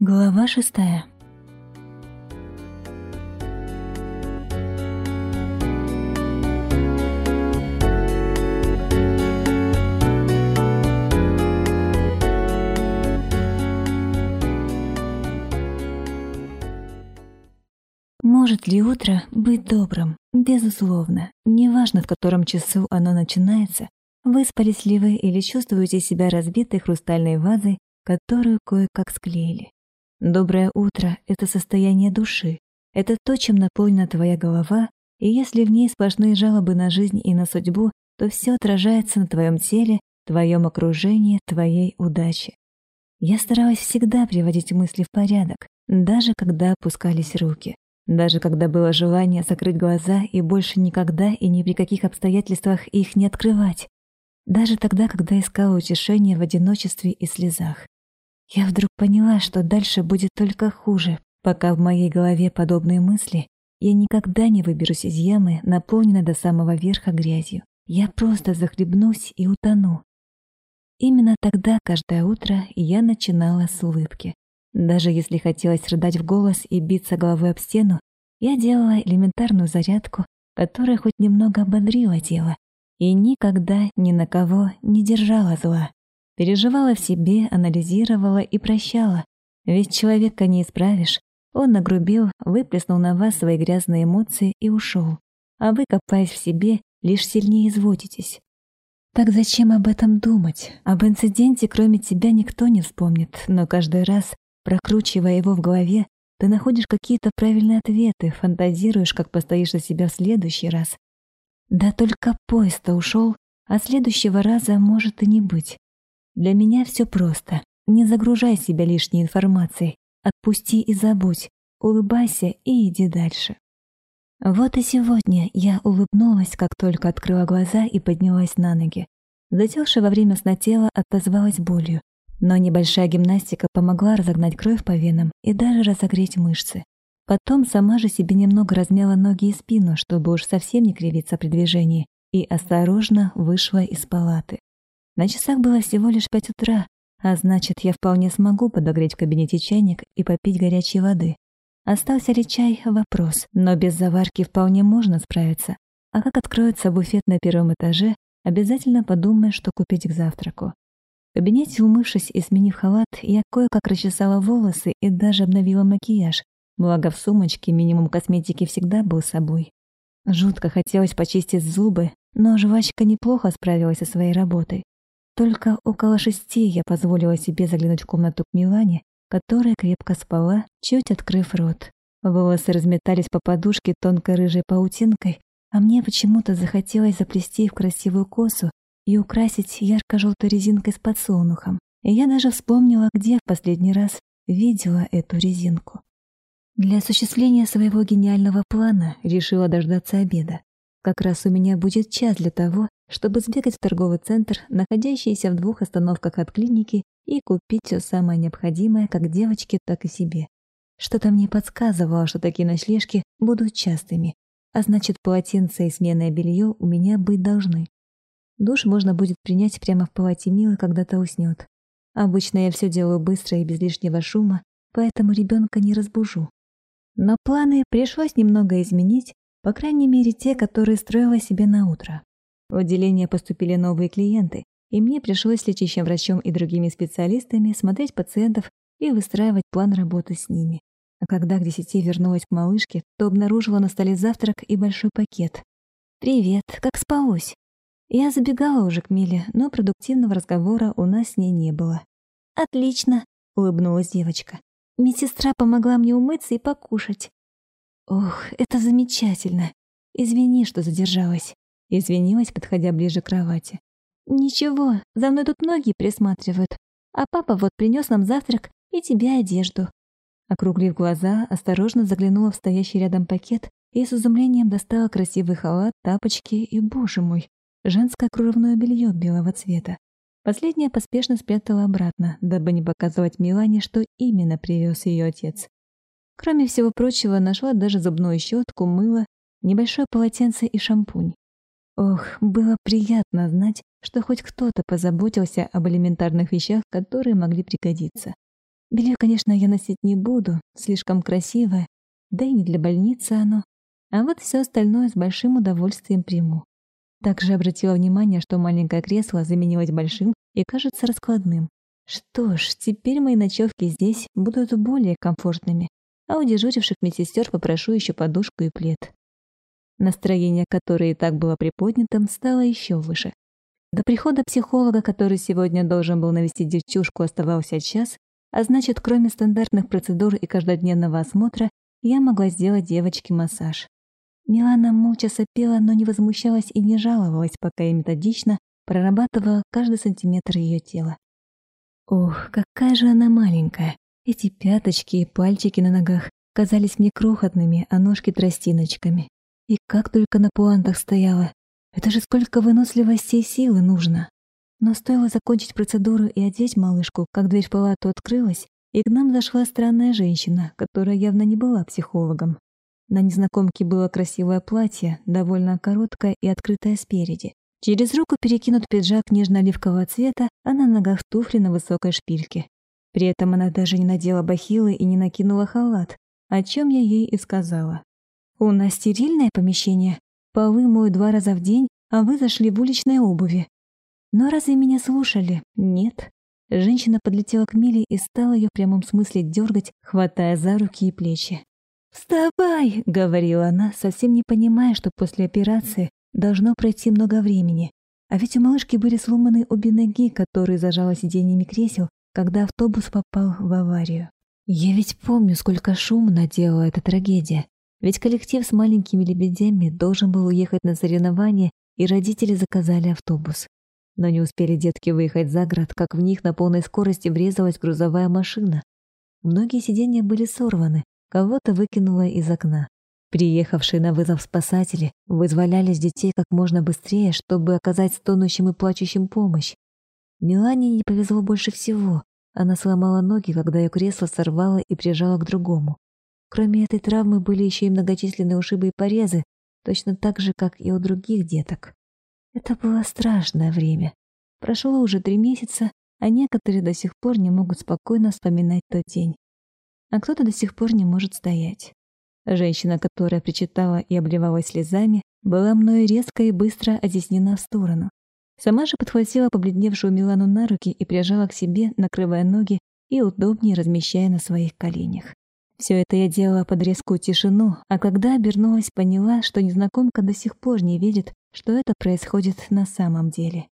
Глава шестая. Может ли утро быть добрым? Безусловно. Неважно, в котором часу оно начинается, выспались ли вы или чувствуете себя разбитой хрустальной вазой, которую кое-как склеили. «Доброе утро» — это состояние души. Это то, чем наполнена твоя голова, и если в ней сплошные жалобы на жизнь и на судьбу, то все отражается на твоем теле, твоем окружении, твоей удаче. Я старалась всегда приводить мысли в порядок, даже когда опускались руки, даже когда было желание закрыть глаза и больше никогда и ни при каких обстоятельствах их не открывать, даже тогда, когда искала утешение в одиночестве и слезах. Я вдруг поняла, что дальше будет только хуже, пока в моей голове подобные мысли. Я никогда не выберусь из ямы, наполненной до самого верха грязью. Я просто захлебнусь и утону. Именно тогда каждое утро я начинала с улыбки. Даже если хотелось рыдать в голос и биться головой об стену, я делала элементарную зарядку, которая хоть немного ободрила тело и никогда ни на кого не держала зла переживала в себе, анализировала и прощала. Ведь человека не исправишь. Он нагрубил, выплеснул на вас свои грязные эмоции и ушел. А вы, копаясь в себе, лишь сильнее изводитесь. Так зачем об этом думать? Об инциденте кроме тебя никто не вспомнит, но каждый раз, прокручивая его в голове, ты находишь какие-то правильные ответы, фантазируешь, как постоишь за себя в следующий раз. Да только поезд-то ушел, а следующего раза может и не быть. Для меня все просто. Не загружай себя лишней информацией. Отпусти и забудь. Улыбайся и иди дальше. Вот и сегодня я улыбнулась, как только открыла глаза и поднялась на ноги. Затекшее во время сна тело отозвалось болью, но небольшая гимнастика помогла разогнать кровь по венам и даже разогреть мышцы. Потом сама же себе немного размяла ноги и спину, чтобы уж совсем не кривиться при движении, и осторожно вышла из палаты. На часах было всего лишь пять утра, а значит, я вполне смогу подогреть в кабинете чайник и попить горячей воды. Остался ли чай – вопрос, но без заварки вполне можно справиться. А как откроется буфет на первом этаже, обязательно подумай, что купить к завтраку. В кабинете, умывшись и сменив халат, я кое-как расчесала волосы и даже обновила макияж, благо в сумочке минимум косметики всегда был с собой. Жутко хотелось почистить зубы, но жвачка неплохо справилась со своей работой. Только около шести я позволила себе заглянуть в комнату к Милане, которая крепко спала, чуть открыв рот. Волосы разметались по подушке тонкой рыжей паутинкой, а мне почему-то захотелось заплести в красивую косу и украсить ярко-желтой резинкой с подсолнухом. И я даже вспомнила, где в последний раз видела эту резинку. Для осуществления своего гениального плана решила дождаться обеда. Как раз у меня будет час для того, чтобы сбегать в торговый центр, находящийся в двух остановках от клиники, и купить все самое необходимое как девочке, так и себе. Что-то мне подсказывало, что такие ночлежки будут частыми, а значит, полотенце и сменное белье у меня быть должны. Душ можно будет принять прямо в палате Милы, когда то уснет. Обычно я все делаю быстро и без лишнего шума, поэтому ребенка не разбужу. Но планы пришлось немного изменить, по крайней мере те, которые строила себе на утро. В отделение поступили новые клиенты, и мне пришлось с лечащим врачом и другими специалистами смотреть пациентов и выстраивать план работы с ними. А когда к десяти вернулась к малышке, то обнаружила на столе завтрак и большой пакет. «Привет, как спалось?» Я забегала уже к Миле, но продуктивного разговора у нас с ней не было. «Отлично!» — улыбнулась девочка. «Медсестра помогла мне умыться и покушать». «Ох, это замечательно! Извини, что задержалась извинилась, подходя ближе к кровати. «Ничего, за мной тут многие присматривают. А папа вот принес нам завтрак и тебе одежду». Округлив глаза, осторожно заглянула в стоящий рядом пакет и с изумлением достала красивый халат, тапочки и, боже мой, женское кружевное белье белого цвета. Последнее поспешно спрятала обратно, дабы не показывать Милане, что именно привез ее отец. Кроме всего прочего, нашла даже зубную щетку, мыло, небольшое полотенце и шампунь. Ох, было приятно знать, что хоть кто-то позаботился об элементарных вещах, которые могли пригодиться. Белье, конечно, я носить не буду, слишком красивое, да и не для больницы оно. А вот все остальное с большим удовольствием приму. Также обратила внимание, что маленькое кресло заменилось большим и кажется раскладным. Что ж, теперь мои ночевки здесь будут более комфортными, а у дежуривших медсестер попрошу еще подушку и плед. Настроение, которое и так было приподнятым, стало еще выше. До прихода психолога, который сегодня должен был навести девчушку, оставался час, а значит, кроме стандартных процедур и каждодневного осмотра, я могла сделать девочке массаж. Милана молча сопела, но не возмущалась и не жаловалась, пока я методично прорабатывала каждый сантиметр ее тела. Ух, какая же она маленькая! Эти пяточки и пальчики на ногах казались мне крохотными, а ножки тростиночками. И как только на пуантах стояла. Это же сколько выносливости и силы нужно. Но стоило закончить процедуру и одеть малышку, как дверь в палату открылась, и к нам зашла странная женщина, которая явно не была психологом. На незнакомке было красивое платье, довольно короткое и открытое спереди. Через руку перекинут пиджак нежно-оливкового цвета, а на ногах туфли на высокой шпильке. При этом она даже не надела бахилы и не накинула халат, о чем я ей и сказала. У нас стерильное помещение. Полы мою два раза в день, а вы зашли в уличной обуви. Но разве меня слушали? Нет. Женщина подлетела к Миле и стала ее в прямом смысле дергать, хватая за руки и плечи. «Вставай!» — говорила она, совсем не понимая, что после операции должно пройти много времени. А ведь у малышки были сломаны обе ноги, которые зажало сиденьями кресел, когда автобус попал в аварию. Я ведь помню, сколько шума наделала эта трагедия. Ведь коллектив с маленькими лебедями должен был уехать на соревнования, и родители заказали автобус. Но не успели детки выехать за город, как в них на полной скорости врезалась грузовая машина. Многие сиденья были сорваны, кого-то выкинуло из окна. Приехавшие на вызов спасатели вызволялись детей как можно быстрее, чтобы оказать стонущим и плачущим помощь. Милане не повезло больше всего. Она сломала ноги, когда ее кресло сорвало и прижало к другому. Кроме этой травмы были еще и многочисленные ушибы и порезы, точно так же, как и у других деток. Это было страшное время. Прошло уже три месяца, а некоторые до сих пор не могут спокойно вспоминать тот день. А кто-то до сих пор не может стоять. Женщина, которая причитала и обливалась слезами, была мною резко и быстро отеснена в сторону. Сама же подхватила побледневшую Милану на руки и прижала к себе, накрывая ноги и удобнее размещая на своих коленях. Все это я делала под резкую тишину, а когда обернулась, поняла, что незнакомка до сих пор не видит, что это происходит на самом деле.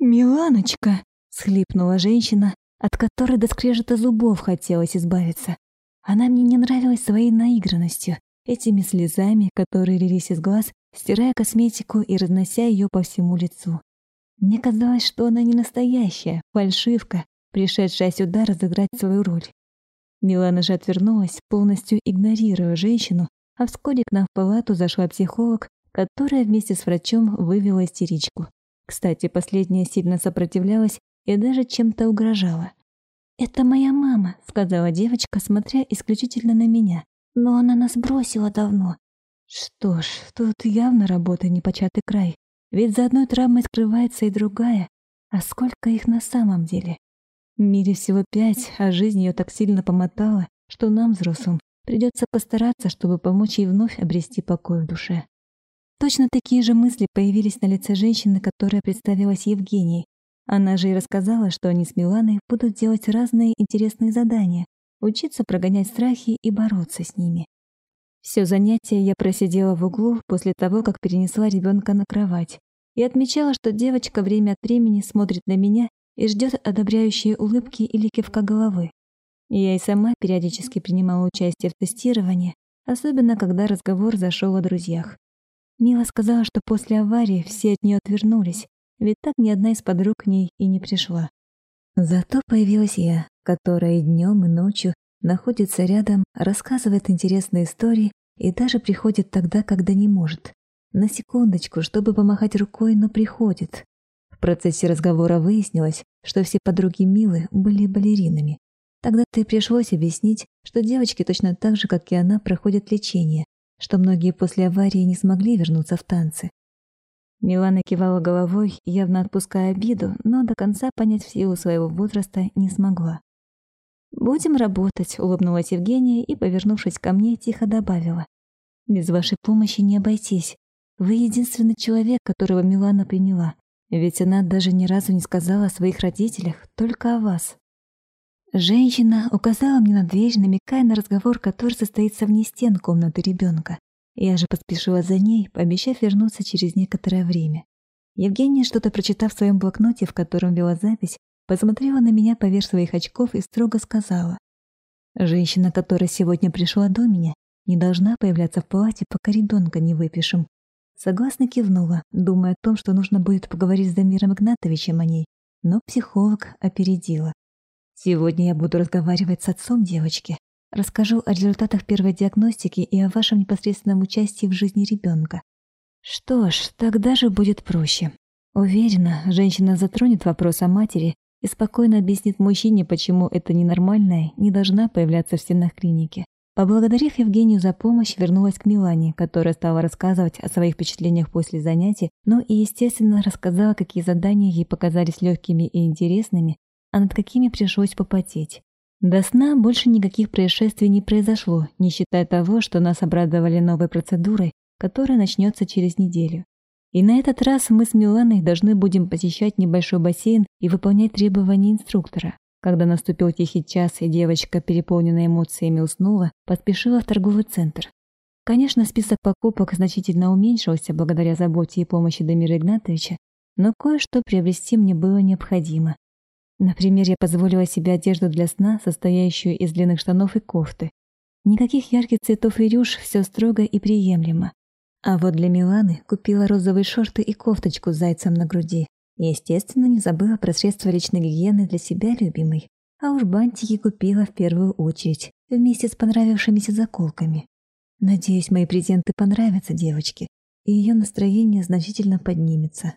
«Миланочка!» — схлипнула женщина, от которой до скрежета зубов хотелось избавиться. Она мне не нравилась своей наигранностью, этими слезами, которые лились из глаз, стирая косметику и разнося ее по всему лицу. Мне казалось, что она не настоящая, фальшивка, пришедшая сюда разыграть свою роль. Милана же отвернулась, полностью игнорируя женщину, а вскоре к нам в палату зашла психолог, которая вместе с врачом вывела истеричку. Кстати, последняя сильно сопротивлялась и даже чем-то угрожала. «Это моя мама», — сказала девочка, смотря исключительно на меня. «Но она нас бросила давно». Что ж, тут явно работа непочатый край. Ведь за одной травмой скрывается и другая. А сколько их на самом деле? Мире всего пять, а жизнь ее так сильно помотала, что нам, взрослым, придется постараться, чтобы помочь ей вновь обрести покой в душе. Точно такие же мысли появились на лице женщины, которая представилась Евгении. Она же и рассказала, что они с Миланой будут делать разные интересные задания, учиться прогонять страхи и бороться с ними. Все занятие я просидела в углу после того, как перенесла ребенка на кровать, и отмечала, что девочка время от времени смотрит на меня и ждет одобряющие улыбки или кивка головы. Я и сама периодически принимала участие в тестировании, особенно когда разговор зашел о друзьях. Мила сказала, что после аварии все от нее отвернулись, ведь так ни одна из подруг к ней и не пришла. Зато появилась я, которая и днем, и ночью находится рядом, рассказывает интересные истории и даже приходит тогда, когда не может. На секундочку, чтобы помахать рукой, но приходит процессе разговора выяснилось, что все подруги Милы были балеринами. Тогда-то пришлось объяснить, что девочки точно так же, как и она, проходят лечение, что многие после аварии не смогли вернуться в танцы. Милана кивала головой, явно отпуская обиду, но до конца понять в силу своего возраста не смогла. «Будем работать», — улыбнулась Евгения и, повернувшись ко мне, тихо добавила. «Без вашей помощи не обойтись. Вы единственный человек, которого Милана приняла. Ведь она даже ни разу не сказала о своих родителях, только о вас. Женщина указала мне на дверь, намекая на разговор, который состоится вне стен комнаты ребенка. Я же поспешила за ней, пообещав вернуться через некоторое время. Евгения, что-то прочитав в своем блокноте, в котором вела запись, посмотрела на меня поверх своих очков и строго сказала. «Женщина, которая сегодня пришла до меня, не должна появляться в палате, пока ребенка не выпишем. Согласно кивнула, думая о том, что нужно будет поговорить с Дамиром Игнатовичем о ней. Но психолог опередила. «Сегодня я буду разговаривать с отцом девочки. Расскажу о результатах первой диагностики и о вашем непосредственном участии в жизни ребенка. Что ж, тогда же будет проще. Уверена, женщина затронет вопрос о матери и спокойно объяснит мужчине, почему эта ненормальная не должна появляться в стенах клиники. Поблагодарив Евгению за помощь, вернулась к Милане, которая стала рассказывать о своих впечатлениях после занятий, но и, естественно, рассказала, какие задания ей показались легкими и интересными, а над какими пришлось попотеть. До сна больше никаких происшествий не произошло, не считая того, что нас обрадовали новой процедурой, которая начнется через неделю. И на этот раз мы с Миланой должны будем посещать небольшой бассейн и выполнять требования инструктора. Когда наступил тихий час, и девочка, переполненная эмоциями, уснула, поспешила в торговый центр. Конечно, список покупок значительно уменьшился благодаря заботе и помощи Дамира Игнатовича, но кое-что приобрести мне было необходимо. Например, я позволила себе одежду для сна, состоящую из длинных штанов и кофты. Никаких ярких цветов и рюш, все строго и приемлемо. А вот для Миланы купила розовые шорты и кофточку с зайцем на груди, и, естественно, не забыла про средства личной гигиены для себя любимой. А уж бантики купила в первую очередь, вместе с понравившимися заколками. Надеюсь, мои презенты понравятся девочке, и ее настроение значительно поднимется.